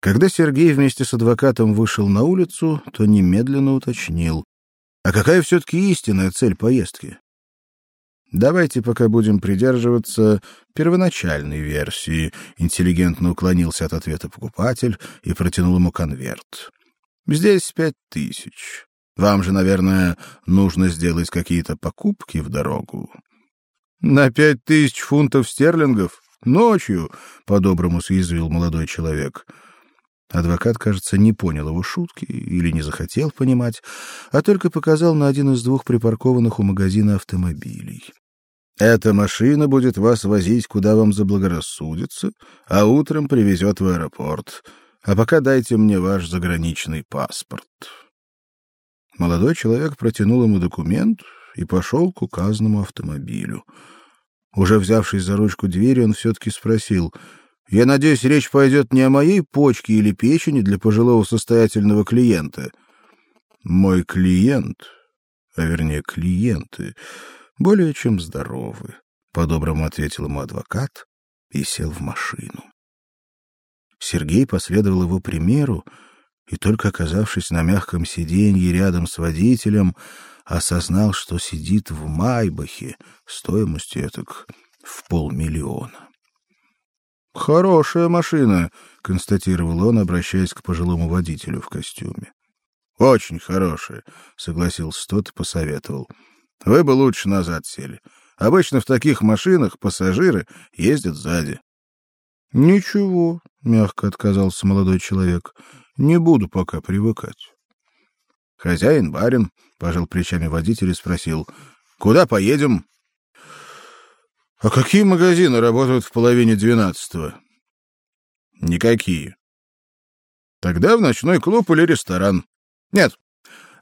Когда Сергей вместе с адвокатом вышел на улицу, то немедленно уточнил: "А какая все таки истинная цель поездки?" Давайте пока будем придерживаться первоначальной версии, интеллигентно уклонился от ответа покупатель и протянул ему конверт. Здесь пять тысяч. Вам же, наверное, нужно сделать какие-то покупки в дорогу. На пять тысяч фунтов стерлингов ночью, по-доброму съязвил молодой человек. Адвокат, кажется, не понял его шутки или не захотел понимать, а только показал на один из двух припаркованных у магазина автомобилей. Эта машина будет вас возить куда вам заблагорассудится, а утром привезет в аэропорт. А пока дайте мне ваш заграничный паспорт. Молодой человек протянул ему документ и пошел к указанному автомобилю. Уже взявшись за ручку двери, он все таки спросил: я надеюсь, речь пойдет не о моей почке или печени для пожилого состоятельного клиента. Мой клиент, а вернее клиенты, более чем здоровы, по-доброму ответил ему адвокат и сел в машину. Сергей последовал его примеру и только оказавшись на мягком сиденье рядом с водителем, осознал, что сидит в Майбахе стоимостью этак в полмиллиона. Хорошая машина, констатировал он, обращаясь к пожилому водителю в костюме. Очень хорошая, согласился тот и посоветовал. Вы бы лучше назад сели. Обычно в таких машинах пассажиры ездят сзади. Ничего, мягко отказался молодой человек. Не буду пока привыкать. Хозяин барин пожал плечами водитель и спросил: "Куда поедем?" А какие магазины работают в половине двенадцатого? Никакие. Тогда в ночной клуб или ресторан. Нет.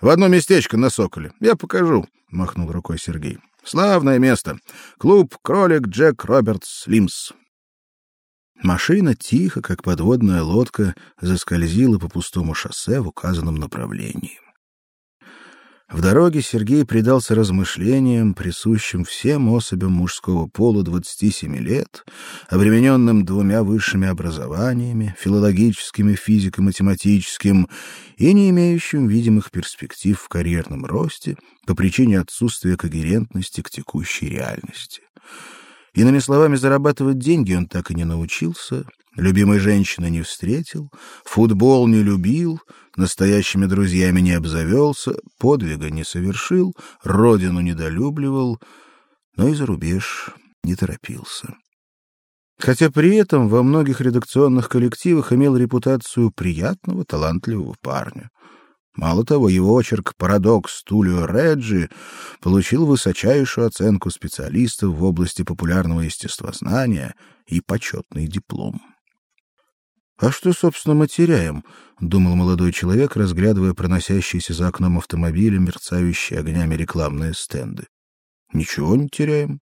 В одно местечко на Соколе. Я покажу, махнул рукой Сергей. Славное место. Клуб Кролик Джек Робертс Лимс. Машина тихо, как подводная лодка, заскользила по пустому шоссе в указанном направлении. В дороге Сергей предался размышлениям, присущим всем особям мужского пола 27 лет, обремененным двумя высшими образованиями, филологическим и физико-математическим, и не имеющим видимых перспектив в карьерном росте по причине отсутствия когерентности к текущей реальности. Иными словами, зарабатывать деньги он так и не научился, любимой женщины не встретил, футбол не любил, настоящими друзьями не обзавелся, подвига не совершил, родину недолюбливал, но и за рубеж не торопился. Хотя при этом во многих редакционных коллективах имел репутацию приятного, талантливого парня. Мало того, его очерк Парадокс Тулио Реджи получил высочайшую оценку специалистов в области популярного естествознания и почетный диплом. А что, собственно, мы теряем? думал молодой человек, разглядывая проносящиеся за окном автомобиля мерцающие огнями рекламные стенды. Ничего не теряем.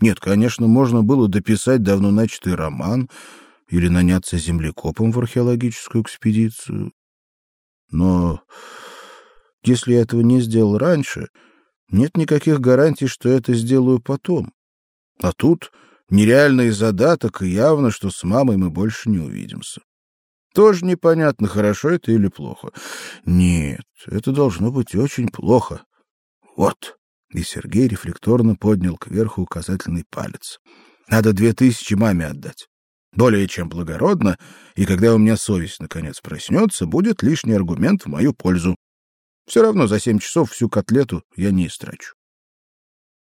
Нет, конечно, можно было дописать давно начатый роман или наняться землекопом в археологическую экспедицию. Но если я этого не сделал раньше, нет никаких гарантий, что это сделаю потом. А тут нереальный задаток, и явно, что с мамой мы больше не увидимся. Тоже непонятно, хорошо это или плохо. Нет, это должно быть очень плохо. Вот. И Сергей рефлекторно поднял кверху указательный палец. Надо две тысячи маме отдать. Более чем благородно, и когда у меня совесть наконец проснется, будет лишний аргумент в мою пользу. Все равно за семь часов всю котлету я не истрачу.